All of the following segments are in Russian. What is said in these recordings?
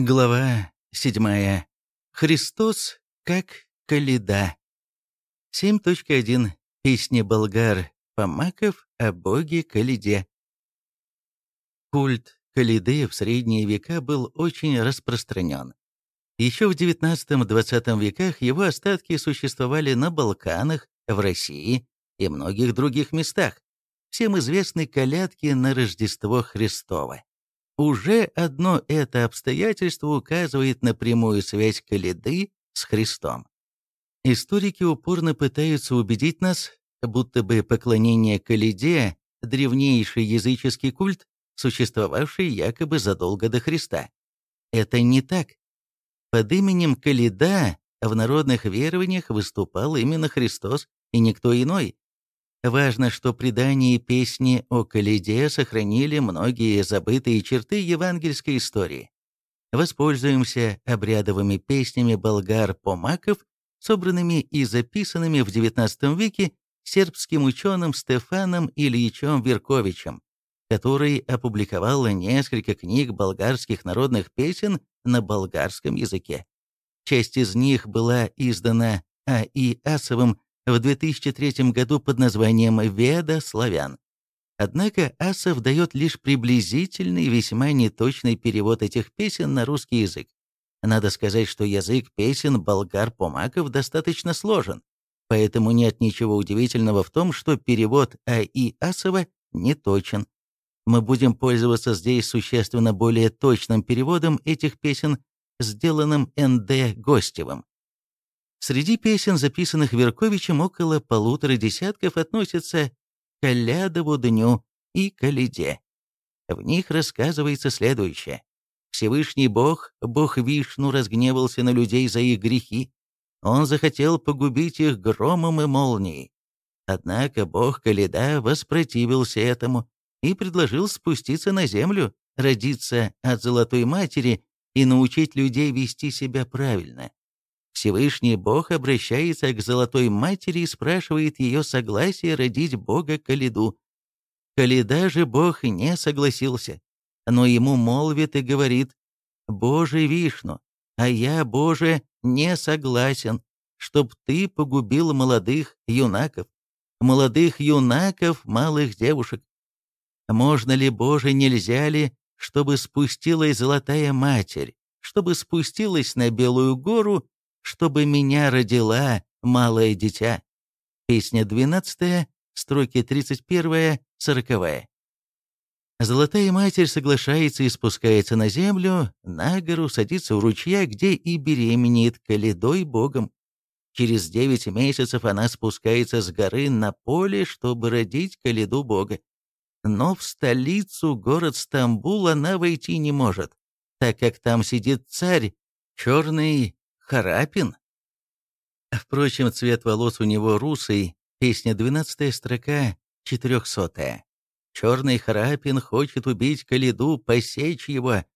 Глава 7. Христос как Каледа. 7.1. Песня болгар Помаков о боге Каледе. Культ Каледы в средние века был очень распространен. Еще в XIX-XX веках его остатки существовали на Балканах, в России и многих других местах. Всем известны колядки на Рождество Христово. Уже одно это обстоятельство указывает на прямую связь Каледы с Христом. Историки упорно пытаются убедить нас, будто бы поклонение Каледе – древнейший языческий культ, существовавший якобы задолго до Христа. Это не так. Под именем Каледа в народных верованиях выступал именно Христос и никто иной. Важно, что предания и песни о Каледе сохранили многие забытые черты евангельской истории. Воспользуемся обрядовыми песнями болгар-помаков, собранными и записанными в XIX веке сербским ученым Стефаном Ильичем Верковичем, который опубликовал несколько книг болгарских народных песен на болгарском языке. Часть из них была издана А.И. Асовым в 2003 году под названием «Веда славян». Однако Асов дает лишь приблизительный, весьма неточный перевод этих песен на русский язык. Надо сказать, что язык песен болгар-помаков достаточно сложен, поэтому нет ничего удивительного в том, что перевод А.И. Асова не точен. Мы будем пользоваться здесь существенно более точным переводом этих песен, сделанным Н.Д. Гостевым. Среди песен, записанных Верковичем, около полутора десятков относятся к Калядову дню и Каледе. В них рассказывается следующее. Всевышний Бог, Бог Вишну, разгневался на людей за их грехи. Он захотел погубить их громом и молнией. Однако Бог Каледа воспротивился этому и предложил спуститься на землю, родиться от Золотой Матери и научить людей вести себя правильно. Всевышний Бог обращается к Золотой Матери и спрашивает ее согласие родить Бога Калиду. Калида же Бог не согласился, но ему молвит и говорит, «Боже Вишну, а я, Боже, не согласен, чтоб ты погубил молодых юнаков, молодых юнаков, малых девушек. Можно ли, Боже, нельзя ли, чтобы спустилась Золотая Матерь, чтобы спустилась на Белую гору чтобы меня родила малое дитя». Песня 12, строки 31-40. Золотая Матерь соглашается и спускается на землю, на гору, садится у ручья, где и беременеет Каледой Богом. Через девять месяцев она спускается с горы на поле, чтобы родить Каледу Бога. Но в столицу, город Стамбул, она войти не может, так как там сидит царь, черный Харапин? Впрочем, цвет волос у него русый, песня 12 строка, 400 Черный Харапин хочет убить Калиду, посечь его.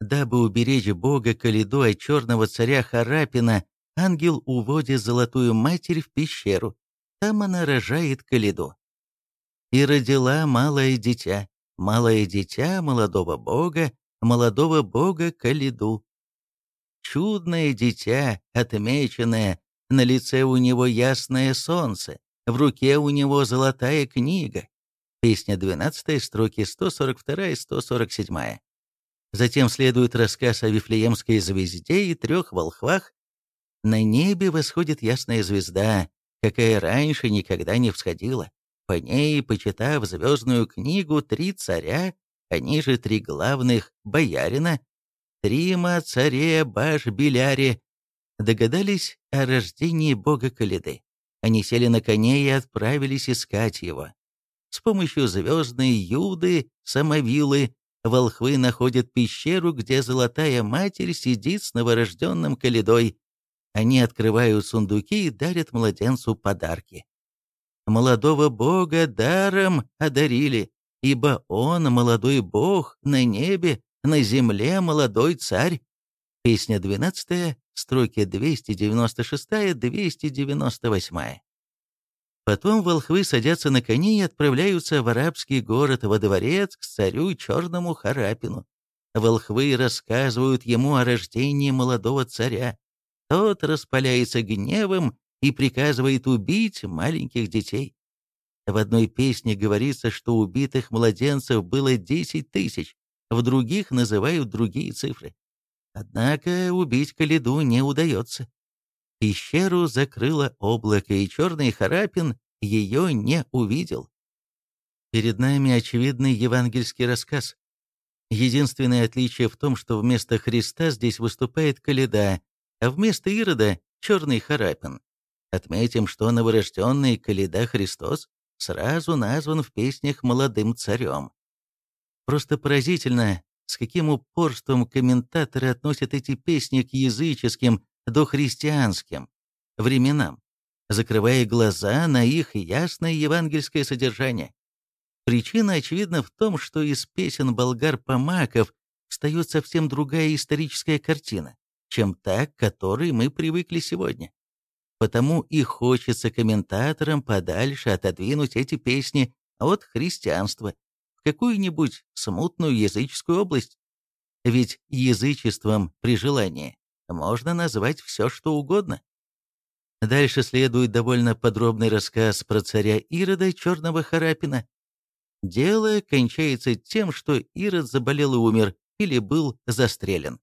Дабы уберечь бога Калиду от черного царя Харапина, ангел уводит Золотую Матерь в пещеру. Там она рожает Калиду. И родила малое дитя, малое дитя молодого бога, молодого бога Калиду чудное дитя, отмеченное, на лице у него ясное солнце, в руке у него золотая книга. Песня 12, строки 142 и 147. Затем следует рассказ о Вифлеемской звезде и трех волхвах. На небе восходит ясная звезда, какая раньше никогда не всходила. По ней, почитав звездную книгу, три царя, они же три главных боярина, Трима, царе, баш, биляре догадались о рождении бога Калиды. Они сели на коне и отправились искать его. С помощью звездной юды, самовилы, волхвы находят пещеру, где Золотая Матерь сидит с новорожденным Калидой. Они открывают сундуки и дарят младенцу подарки. Молодого бога даром одарили, ибо он, молодой бог, на небе на земле молодой царь. Песня 12, строки 296-298. Потом волхвы садятся на кони и отправляются в арабский город во дворец к царю Черному Харапину. Волхвы рассказывают ему о рождении молодого царя. Тот распаляется гневом и приказывает убить маленьких детей. В одной песне говорится, что убитых младенцев было 10 тысяч, в других называют другие цифры. Однако убить Калиду не удается. Пещеру закрыло облако, и черный Харапин ее не увидел. Перед нами очевидный евангельский рассказ. Единственное отличие в том, что вместо Христа здесь выступает Каледа, а вместо Ирода — черный Харапин. Отметим, что новорожденный Каледа Христос сразу назван в песнях молодым царем. Просто поразительно, с каким упорством комментаторы относят эти песни к языческим, дохристианским временам, закрывая глаза на их ясное евангельское содержание. Причина, очевидна в том, что из песен болгар-помаков встает совсем другая историческая картина, чем та, к которой мы привыкли сегодня. Потому и хочется комментаторам подальше отодвинуть эти песни от христианства в какую-нибудь смутную языческую область. Ведь язычеством при желании можно назвать все, что угодно. Дальше следует довольно подробный рассказ про царя Ирода Черного Харапина. Дело кончается тем, что Ирод заболел и умер, или был застрелен.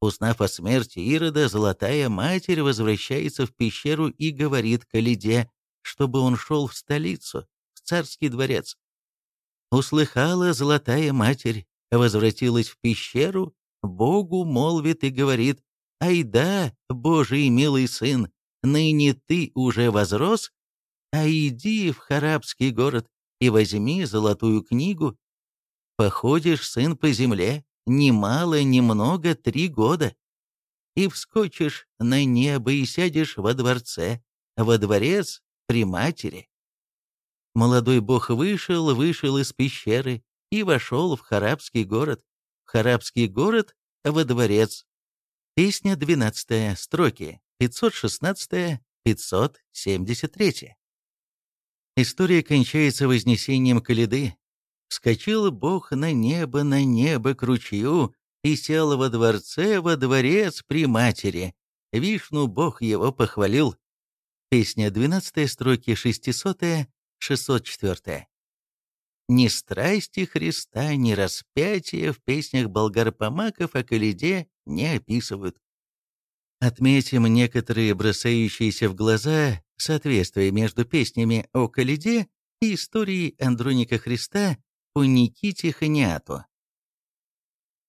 Узнав о смерти Ирода, Золотая Матерь возвращается в пещеру и говорит Калиде, чтобы он шел в столицу, в царский дворец. Услыхала Золотая Матерь, возвратилась в пещеру, Богу молвит и говорит, «Ай да, Божий милый сын, ныне ты уже возрос, а иди в Харабский город и возьми золотую книгу. Походишь, сын, по земле, ни мало, ни много, три года. И вскочишь на небо и сядешь во дворце, во дворец при матери. Молодой бог вышел, вышел из пещеры и вошел в Харабский город. Харабский город во дворец. Песня 12 строки, 516-573. История кончается вознесением Калиды, Вскочил Бог на небо, на небо к ручью, и сел во дворце, во дворец при матери. Вишну Бог его похвалил. Песня 12 строки 600 604 Ни страсти Христа, ни распятия в песнях болгар-помаков о Калиде не описывают. Отметим некоторые бросающиеся в глаза соответствия между песнями о Калиде и историей Андроника Христа по Никите Ханиату.